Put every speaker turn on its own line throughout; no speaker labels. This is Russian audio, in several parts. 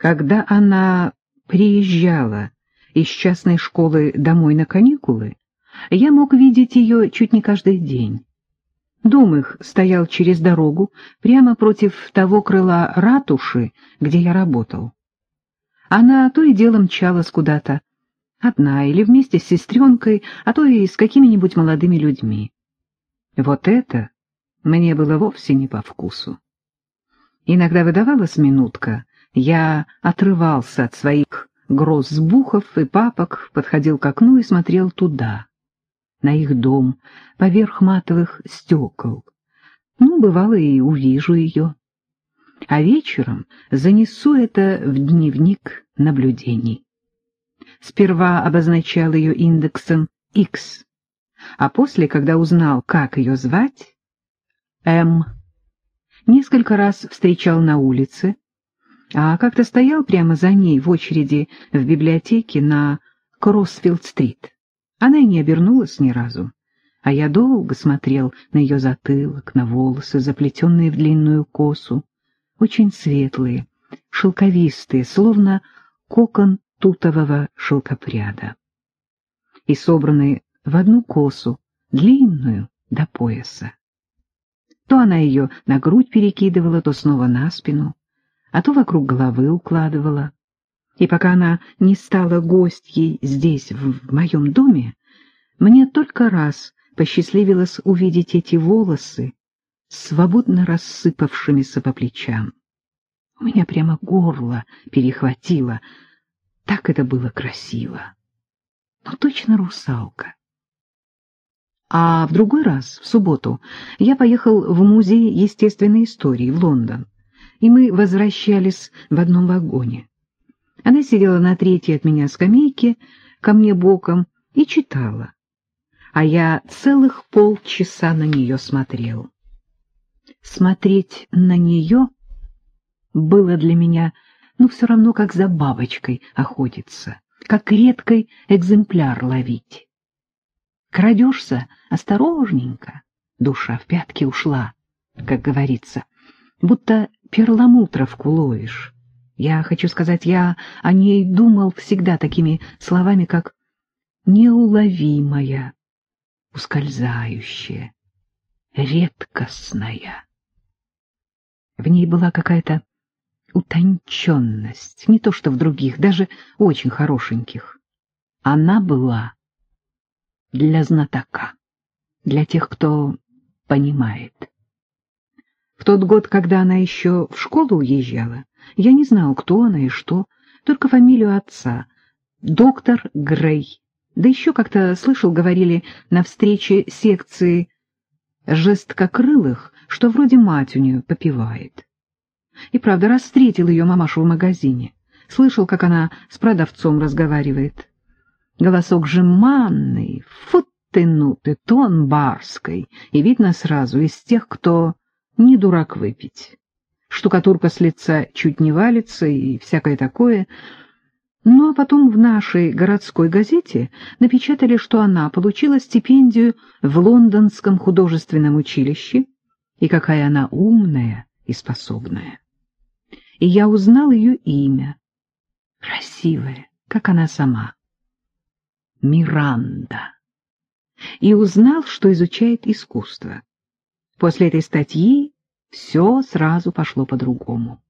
Когда она приезжала из частной школы домой на каникулы, я мог видеть ее чуть не каждый день. Дом их стоял через дорогу, прямо против того крыла ратуши, где я работал. Она то и дело мчалась куда-то, одна или вместе с сестренкой, а то и с какими-нибудь молодыми людьми. Вот это мне было вовсе не по вкусу. Иногда выдавалась минутка, я отрывался от своих грозбухов и папок, подходил к окну и смотрел туда, на их дом, поверх матовых стекол. Ну, бывало, и увижу ее. А вечером занесу это в дневник наблюдений. Сперва обозначал ее индексом X, а после, когда узнал, как ее звать, М. Несколько раз встречал на улице, а как-то стоял прямо за ней в очереди в библиотеке на Кроссфилд-стрит. Она и не обернулась ни разу, а я долго смотрел на ее затылок, на волосы, заплетенные в длинную косу, очень светлые, шелковистые, словно кокон тутового шелкопряда, и собранные в одну косу, длинную до пояса. То она ее на грудь перекидывала, то снова на спину, а то вокруг головы укладывала. И пока она не стала гостьей здесь, в моем доме, мне только раз посчастливилось увидеть эти волосы, свободно рассыпавшимися по плечам. У меня прямо горло перехватило. Так это было красиво. Ну, точно русалка. А в другой раз, в субботу, я поехал в музей естественной истории в Лондон и мы возвращались в одном вагоне. Она сидела на третьей от меня скамейке, ко мне боком, и читала. А я целых полчаса на нее смотрел. Смотреть на нее было для меня, ну, все равно, как за бабочкой охотиться, как редкой экземпляр ловить. Крадешься осторожненько, душа в пятки ушла, как говорится, будто перламутровку ловишь. Я хочу сказать, я о ней думал всегда такими словами, как неуловимая, ускользающая, редкостная. В ней была какая-то утонченность, не то что в других, даже очень хорошеньких. Она была для знатока, для тех, кто понимает. В тот год, когда она еще в школу уезжала, я не знал, кто она и что, только фамилию отца — доктор Грей. Да еще как-то слышал, говорили на встрече секции жесткокрылых, что вроде мать у нее попивает. И правда, раз встретил ее мамашу в магазине, слышал, как она с продавцом разговаривает. Голосок жеманный, фу ты, ну ты, тон барской, и видно сразу из тех, кто не дурак выпить. Штукатурка с лица чуть не валится и всякое такое. Ну, а потом в нашей городской газете напечатали, что она получила стипендию в Лондонском художественном училище, и какая она умная и способная. И я узнал ее имя. Красивая, как она сама. Миранда. И узнал, что изучает искусство. После этой статьи все сразу пошло по-другому.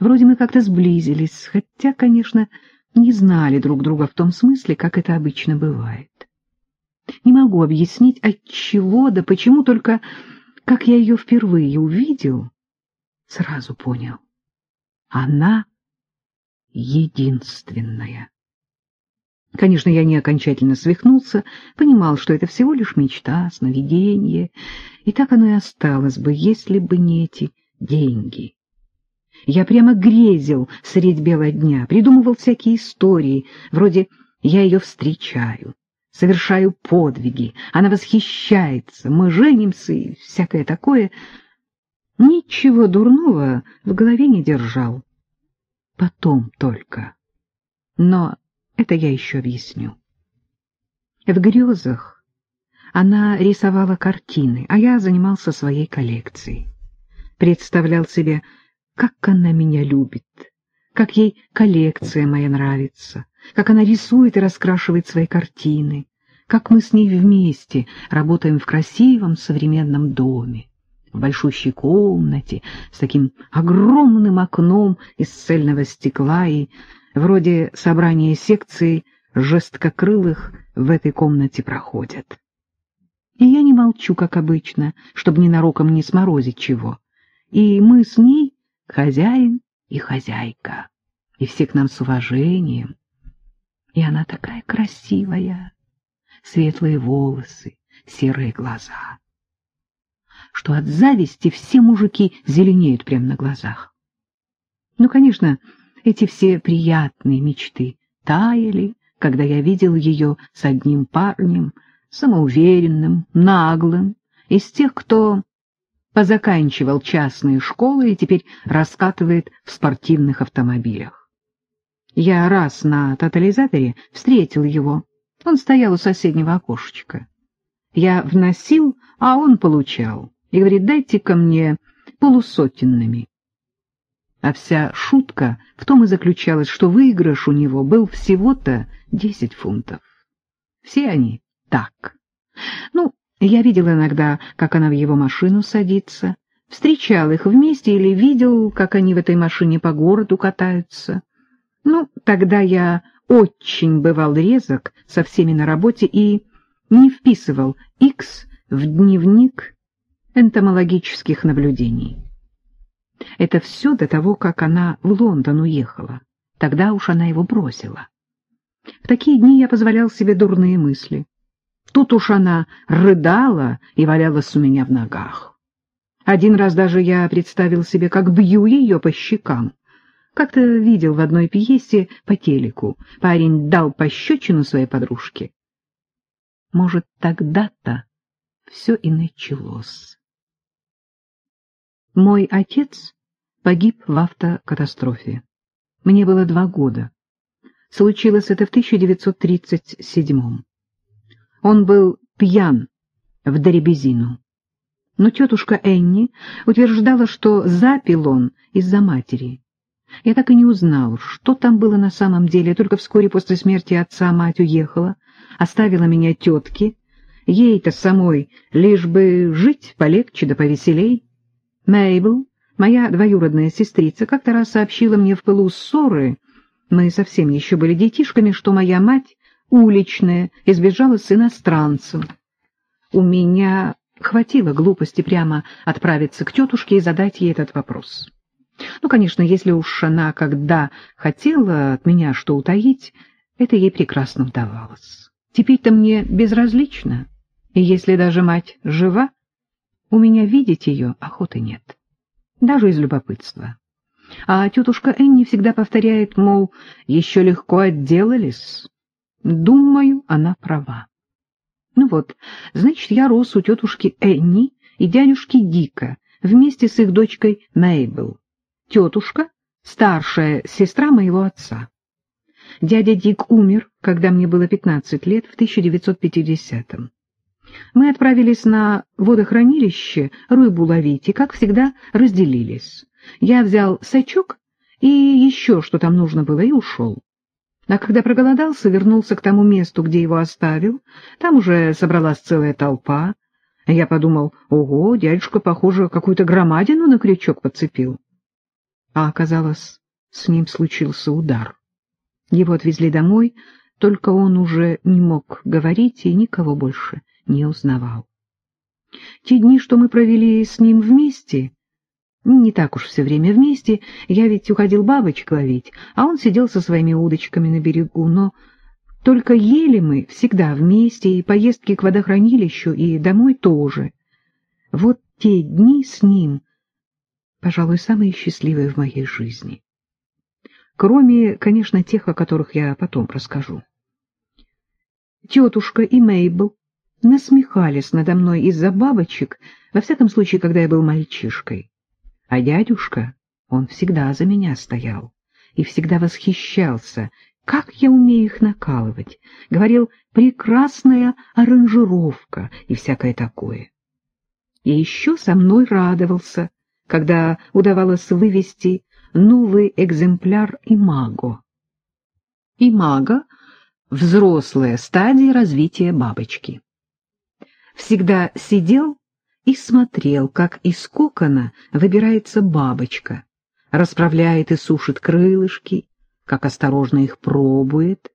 Вроде мы как-то сблизились, хотя, конечно, не знали друг друга в том смысле, как это обычно бывает. Не могу объяснить, от чего да почему, только как я ее впервые увидел, сразу понял. Она единственная. Конечно, я не окончательно свихнулся, понимал, что это всего лишь мечта, сновидение, и так оно и осталось бы, если бы не эти деньги. Я прямо грезил средь бела дня, придумывал всякие истории, вроде «я ее встречаю», совершаю подвиги, она восхищается, мы женимся и всякое такое. Ничего дурного в голове не держал. Потом только. Но это я еще объясню. В грезах она рисовала картины, а я занимался своей коллекцией. Представлял себе, как она меня любит, как ей коллекция моя нравится, как она рисует и раскрашивает свои картины, как мы с ней вместе работаем в красивом современном доме, в большущей комнате с таким огромным окном из цельного стекла и вроде собрания секций жесткокрылых в этой комнате проходят. И я не молчу, как обычно, чтобы ненароком не сморозить чего. И мы с ней хозяин и хозяйка, и все к нам с уважением. И она такая красивая, светлые волосы, серые глаза, что от зависти все мужики зеленеют прямо на глазах. Ну, конечно, эти все приятные мечты таяли, когда я видел ее с одним парнем, самоуверенным, наглым, из тех, кто позаканчивал частные школы и теперь раскатывает в спортивных автомобилях. Я раз на тотализаторе встретил его. Он стоял у соседнего окошечка. Я вносил, а он получал. И говорит, дайте-ка мне полусотенными. А вся шутка в том и заключалась, что выигрыш у него был всего-то десять фунтов. Все они так. Ну, я видел иногда, как она в его машину садится, встречал их вместе или видел, как они в этой машине по городу катаются. Ну, тогда я очень бывал резок со всеми на работе и не вписывал X в дневник энтомологических наблюдений. Это все до того, как она в Лондон уехала. Тогда уж она его бросила. В такие дни я позволял себе дурные мысли. Тут уж она рыдала и валялась у меня в ногах. Один раз даже я представил себе, как бью ее по щекам. Как-то видел в одной пьесе по телеку. Парень дал пощечину своей подружке. Может, тогда-то все и началось. Мой отец погиб в автокатастрофе. Мне было два года. Случилось это в 1937 -м. Он был пьян в дребезину. Но тетушка Энни утверждала, что запил он из-за матери. Я так и не узнал, что там было на самом деле, только вскоре после смерти отца мать уехала, оставила меня тетке, ей-то самой лишь бы жить полегче да повеселей. Мейбл, моя двоюродная сестрица, как-то раз сообщила мне в пылу ссоры, мы совсем еще были детишками, что моя мать уличная, избежала с иностранцем. У меня хватило глупости прямо отправиться к тетушке и задать ей этот вопрос. Ну, конечно, если уж она когда хотела от меня что утаить, это ей прекрасно удавалось. Теперь-то мне безразлично, и если даже мать жива, у меня видеть ее охоты нет, даже из любопытства. А тетушка Энни всегда повторяет, мол, еще легко отделались. Думаю, она права. Ну вот, значит, я рос у тетушки Энни и дядюшки Дика вместе с их дочкой Мейбл. Тетушка — старшая сестра моего отца. Дядя Дик умер, когда мне было 15 лет, в 1950-м. Мы отправились на водохранилище рыбу ловить и, как всегда, разделились. Я взял сачок и еще что там нужно было, и ушел. А когда проголодался, вернулся к тому месту, где его оставил. Там уже собралась целая толпа. Я подумал, ого, дядюшка, похоже, какую-то громадину на крючок подцепил. А оказалось, с ним случился удар. Его отвезли домой, только он уже не мог говорить и никого больше не узнавал. Те дни, что мы провели с ним вместе, не так уж все время вместе, я ведь уходил бабочек ловить, а он сидел со своими удочками на берегу, но только ели мы всегда вместе, и поездки к водохранилищу, и домой тоже. Вот те дни с ним, пожалуй, самые счастливые в моей жизни. Кроме, конечно, тех, о которых я потом расскажу. Тетушка и Мейбл насмехались надо мной из-за бабочек, во всяком случае, когда я был мальчишкой. А дядюшка, он всегда за меня стоял и всегда восхищался, как я умею их накалывать. Говорил, прекрасная аранжировка и всякое такое. И еще со мной радовался, когда удавалось вывести новый экземпляр имаго. Имаго — взрослая стадия развития бабочки. Всегда сидел и смотрел, как из кокона выбирается бабочка, расправляет и сушит крылышки, как осторожно их пробует.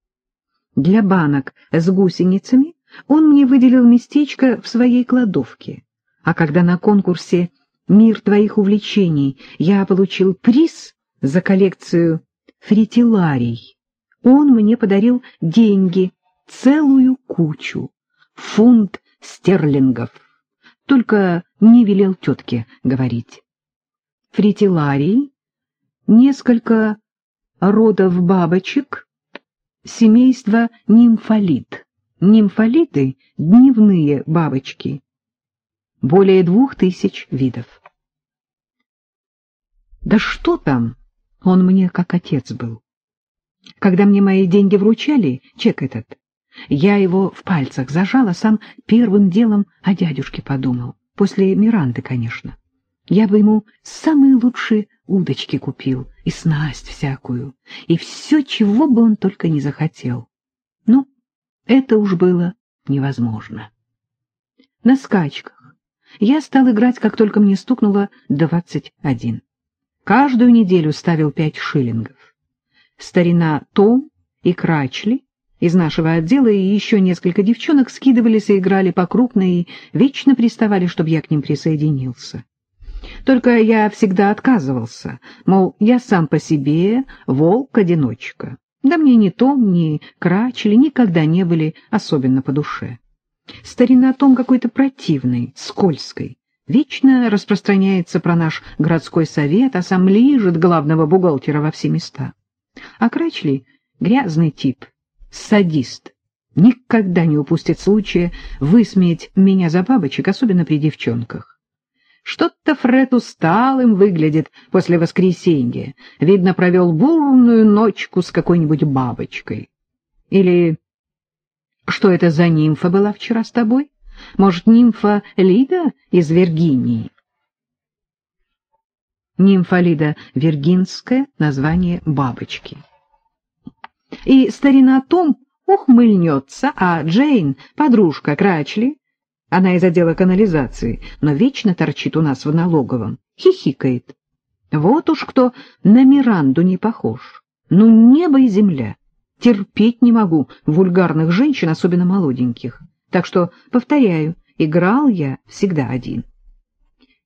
Для банок с гусеницами он мне выделил местечко в своей кладовке, а когда на конкурсе «Мир твоих увлечений» я получил приз за коллекцию фритиларий, он мне подарил деньги, целую кучу, фунт стерлингов, только не велел тетке говорить. Фритиларий, несколько родов бабочек, семейство нимфолит. Нимфолиты — дневные бабочки. Более двух тысяч видов. Да что там, он мне как отец был. Когда мне мои деньги вручали, чек этот, я его в пальцах зажала, сам первым делом о дядюшке подумал. После Миранды, конечно. Я бы ему самые лучшие удочки купил, и снасть всякую, и все, чего бы он только не захотел. Ну, это уж было невозможно. На скачках я стал играть, как только мне стукнуло двадцать один. Каждую неделю ставил пять шиллингов. Старина Том и Крачли из нашего отдела и еще несколько девчонок скидывались и играли по крупной и вечно приставали, чтобы я к ним присоединился. Только я всегда отказывался, мол, я сам по себе волк-одиночка. Да мне ни Том, ни Крачели никогда не были особенно по душе. Старина Том какой-то противный, скользкой, вечно распространяется про наш городской совет, а сам лижет главного бухгалтера во все места. А Крачли — грязный тип, садист, никогда не упустит случая высмеять меня за бабочек, особенно при девчонках. Что-то Фред усталым выглядит после воскресенья. Видно, провел бурную ночку с какой-нибудь бабочкой. Или что это за нимфа была вчера с тобой? Может, нимфа Лида из Виргинии? Нимфа Лида Виргинское название бабочки. И старина Том ухмыльнется, а Джейн, подружка Крачли, она из отдела канализации, но вечно торчит у нас в налоговом. Хихикает. Вот уж кто на Миранду не похож. Ну, небо и земля. Терпеть не могу вульгарных женщин, особенно молоденьких. Так что, повторяю, играл я всегда один.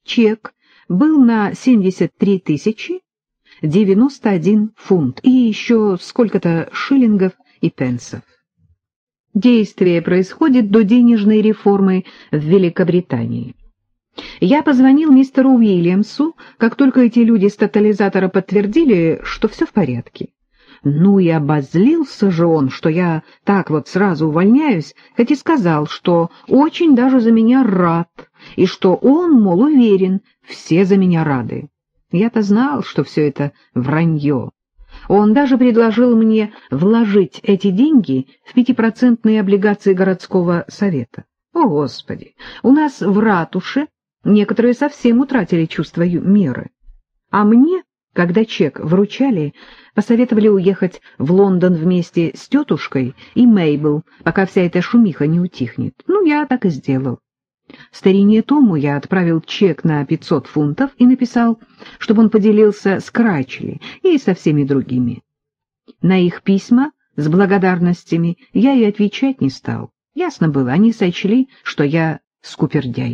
Чек был на 73 тысячи 91 фунт и еще сколько-то шиллингов и пенсов. Действие происходит до денежной реформы в Великобритании. Я позвонил мистеру Уильямсу, как только эти люди с тотализатора подтвердили, что все в порядке. Ну и обозлился же он, что я так вот сразу увольняюсь, хоть и сказал, что очень даже за меня рад, и что он, мол, уверен, все за меня рады. Я-то знал, что все это вранье. Он даже предложил мне вложить эти деньги в пятипроцентные облигации городского совета. О, Господи! У нас в ратуше некоторые совсем утратили чувство меры. А мне, когда чек вручали, посоветовали уехать в Лондон вместе с тетушкой и Мейбл, пока вся эта шумиха не утихнет. Ну, я так и сделал. Старине Тому я отправил чек на 500 фунтов и написал, чтобы он поделился с Крачли и со всеми другими. На их письма с благодарностями я и отвечать не стал. Ясно было, они сочли, что я скупердяй.